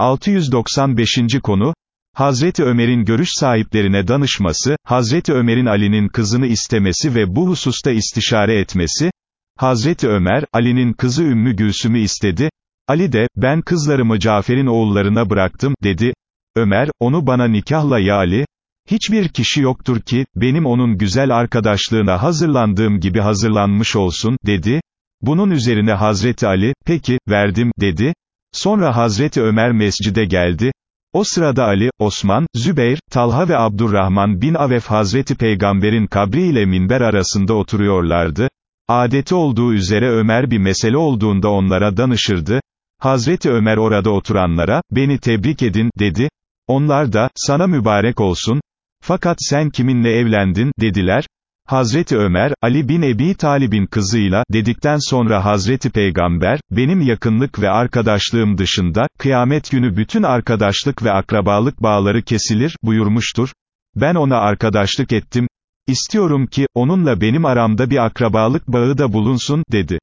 695. konu, Hazreti Ömer'in görüş sahiplerine danışması, Hazreti Ömer'in Ali'nin kızını istemesi ve bu hususta istişare etmesi, Hazreti Ömer, Ali'nin kızı Ümmü Gülsüm'ü istedi, Ali de, ben kızlarımı Cafer'in oğullarına bıraktım, dedi, Ömer, onu bana nikahla ya Ali, hiçbir kişi yoktur ki, benim onun güzel arkadaşlığına hazırlandığım gibi hazırlanmış olsun, dedi, bunun üzerine Hazreti Ali, peki, verdim, dedi, sonra Hazreti Ömer mescide geldi, o sırada Ali, Osman, Zübeyir, Talha ve Abdurrahman bin Avef Hazreti Peygamber'in kabri ile minber arasında oturuyorlardı. Adeti olduğu üzere Ömer bir mesele olduğunda onlara danışırdı. Hazreti Ömer orada oturanlara, beni tebrik edin, dedi. Onlar da, sana mübarek olsun. Fakat sen kiminle evlendin, dediler. Hazreti Ömer, Ali bin Ebi Talib'in kızıyla, dedikten sonra Hazreti Peygamber, benim yakınlık ve arkadaşlığım dışında, kıyamet günü bütün arkadaşlık ve akrabalık bağları kesilir, buyurmuştur. Ben ona arkadaşlık ettim. İstiyorum ki, onunla benim aramda bir akrabalık bağı da bulunsun, dedi.